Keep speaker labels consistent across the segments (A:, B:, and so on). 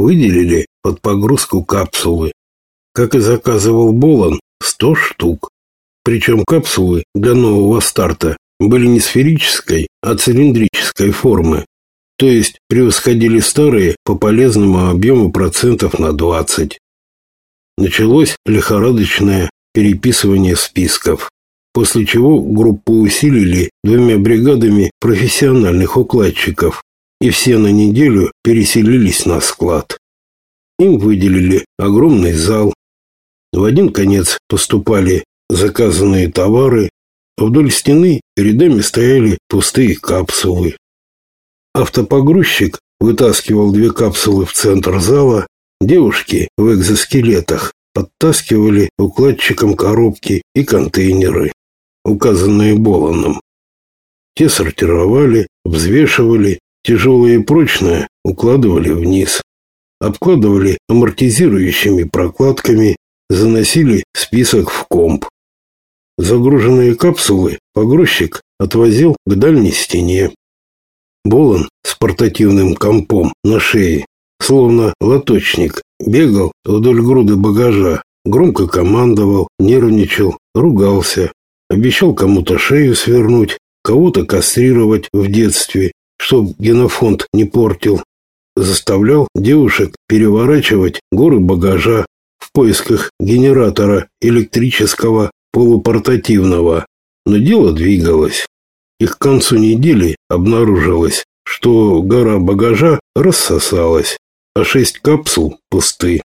A: выделили под погрузку капсулы. Как и заказывал Болон, 100 штук. Причем капсулы для нового старта были не сферической, а цилиндрической формы. То есть превосходили старые по полезному объему процентов на 20. Началось лихорадочное переписывание списков, после чего группу усилили двумя бригадами профессиональных укладчиков, и все на неделю переселились на склад. Им выделили огромный зал. В один конец поступали заказанные товары, а вдоль стены рядами стояли пустые капсулы. Автопогрузчик вытаскивал две капсулы в центр зала, девушки в экзоскелетах подтаскивали укладчиком коробки и контейнеры, указанные Боланом. Те сортировали, взвешивали, тяжелое и прочное укладывали вниз, обкладывали амортизирующими прокладками, заносили список в комп. Загруженные капсулы погрузчик отвозил к дальней стене. Болон с портативным компом на шее, словно лоточник, бегал вдоль груды багажа, громко командовал, нервничал, ругался, обещал кому-то шею свернуть, кого-то кастрировать в детстве, чтоб генофонд не портил, заставлял девушек переворачивать горы багажа в поисках генератора электрического полупортативного. Но дело двигалось. И к концу недели обнаружилось, что гора багажа рассосалась, а шесть капсул пусты.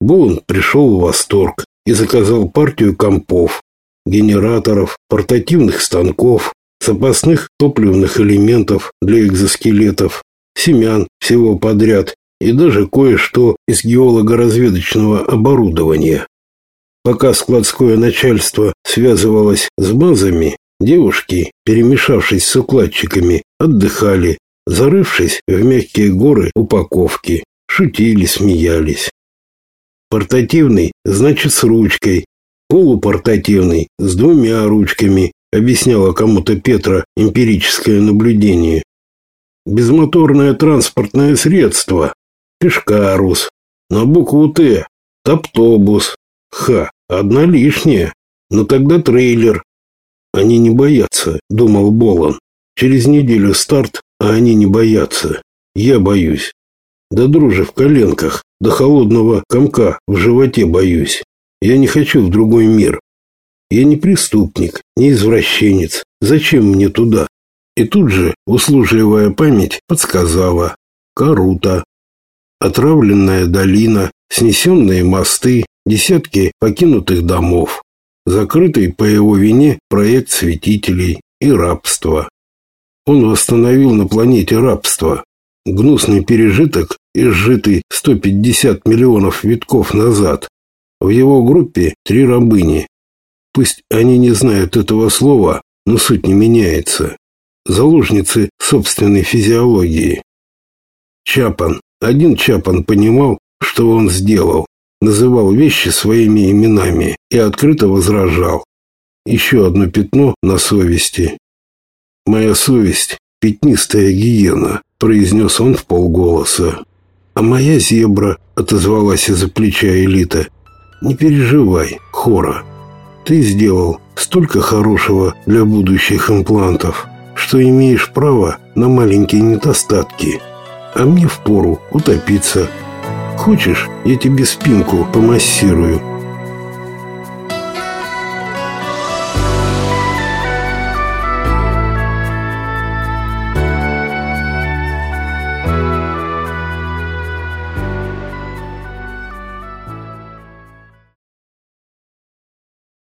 A: Булан пришел в восторг и заказал партию компов, генераторов, портативных станков, запасных топливных элементов для экзоскелетов, семян всего подряд и даже кое-что из геолого-разведочного оборудования. Пока складское начальство связывалось с базами, девушки, перемешавшись с укладчиками, отдыхали, зарывшись в мягкие горы упаковки, шутили, смеялись. Портативный значит с ручкой, полупортативный с двумя ручками, объясняла кому-то Петра эмпирическое наблюдение. Безмоторное транспортное средство. Пешкарус. На букву Т. Топтобус. Ха, одна лишняя. Но тогда трейлер. Они не боятся, думал Болон. Через неделю старт, а они не боятся. Я боюсь. Да друже в коленках, до холодного комка в животе боюсь. Я не хочу в другой мир. Я не преступник, не извращенец. Зачем мне туда? И тут же услужливая память подсказала. Карута. Отравленная долина, снесенные мосты, десятки покинутых домов. Закрытый по его вине проект святителей и рабство. Он восстановил на планете рабство. Гнусный пережиток, изжитый 150 миллионов витков назад. В его группе три рабыни, Пусть они не знают этого слова, но суть не меняется. Заложницы собственной физиологии. Чапан. Один Чапан понимал, что он сделал, называл вещи своими именами и открыто возражал. Еще одно пятно на совести. «Моя совесть — пятнистая гиена», — произнес он в полголоса. «А моя зебра», — отозвалась из-за плеча элита. «Не переживай, Хора». Ты сделал столько хорошего для будущих имплантов, что имеешь право на маленькие недостатки. А мне впору утопиться. Хочешь, я тебе спинку помассирую?»